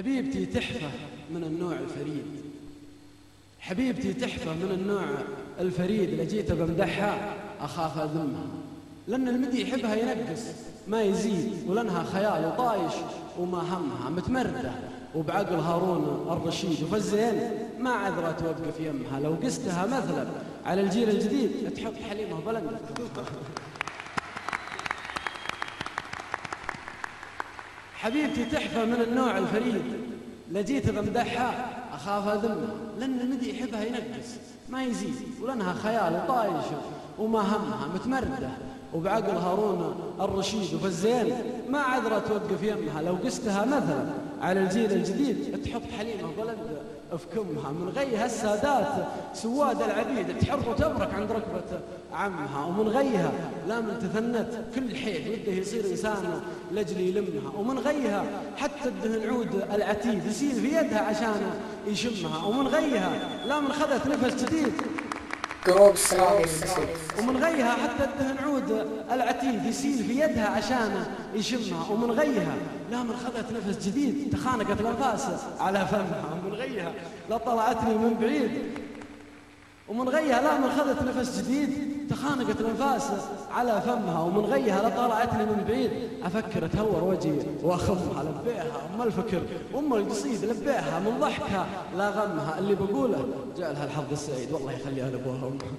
حبيبتي تحفة من النوع الفريد. حبيبتي تحفة من النوع الفريد. لجيت بمدحها أخاف أذمها. لأن المدي يحبها ينقص ما يزيد ولأنها خيال وطايش وما همها. متمردة وبعقل هارون الرشيد. وفالزين ما عذرة توقف يمها. لو قستها مثلا على الجيل الجديد تحط حليمها بلنقة حبيبتي تحفة من النوع الفريد. لجيت بمدحها. أخاف أذمها لأن المدي يحبها ينقص ما يزيد. ولأنها خيال وطايش وما همها. متمردة. وبعقل هارون الرشيد. وفالزين ما عذرة توقف يمها. لو قستها مثلا. على الجيل الجديد. تحط حليمة بلد في كمها من غيها السادات. سواد العبيد. تحر وتبرك عند ركبة عمها. ومن غيها لا من تثنت. كل حيث وده يصير إنسان لجل يلمها. ومن غيها حتى الدهن عود العتيد. يسيل في يدها عشان يشمها ومن غيها لا من خذت نفس جديد. سلامي ومن غيها حتى الدهن عود العتيد يسيل في يدها عشان يشمها ومن غيها لا من خذت نفس جديد تخانقت الأنفاس على فمها. ومن غيها لا طلعتني من بعيد. ومن غيها لا من خذت نفس جديد تخانقت الانفاس على فمها ومن غيها لا طلعتني من بعيد. أفكر أتهور وجهي واخمها لبيها أم الفكر. أم القصيد لبيها من ضحكها. لا غمها اللي بقوله جاء لها الحظ السعيد. والله يخليها لأبوها وأمها.